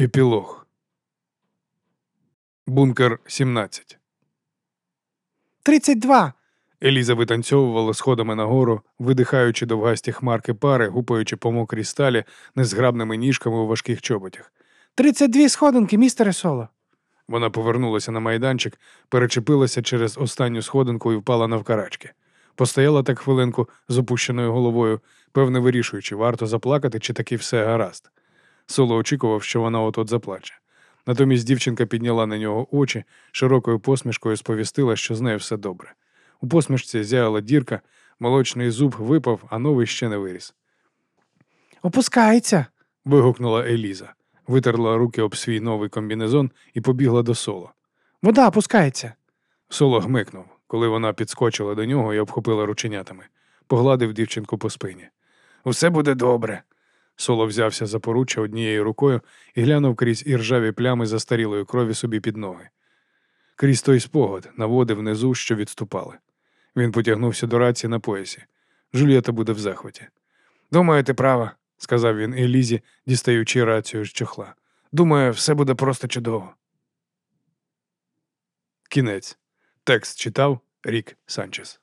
Епілог. Бункер 17. Тридцять два. Еліза витанцьовувала сходами нагору, видихаючи довгасті хмарки пари, гупаючи по мокрій сталі незграбними ніжками у важких чоботях. Тридцять дві сходинки, містере Соло. Вона повернулася на майданчик, перечепилася через останню сходинку і впала навкарачки. Постояла так хвилинку з опущеною головою, певне вирішуючи, варто заплакати, чи таки все гаразд. Соло очікував, що вона от-от заплаче. Натомість дівчинка підняла на нього очі, широкою посмішкою сповістила, що з нею все добре. У посмішці зяяла дірка, молочний зуб випав, а новий ще не виріс. Опускається. Вигукнула Еліза, витерла руки об свій новий комбінезон і побігла до соло. Вода опускається. Соло гмикнув, коли вона підскочила до нього і обхопила рученятами, погладив дівчинку по спині. Усе буде добре. Соло взявся за поруччя однією рукою і глянув крізь іржаві плями застарілої крові собі під ноги. Крізь той спогад наводив внизу, що відступали. Він потягнувся до рації на поясі. Жульєта буде в захваті. Думаю, ти права, сказав він Елізі, дістаючи рацію з чохла. Думаю, все буде просто чудово. Кінець. Текст читав Рік Санчес.